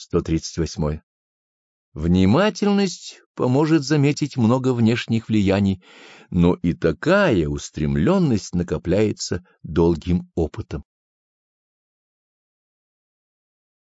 138. Внимательность поможет заметить много внешних влияний, но и такая устремленность накопляется долгим опытом.